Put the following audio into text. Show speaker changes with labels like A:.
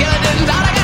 A: feeling that I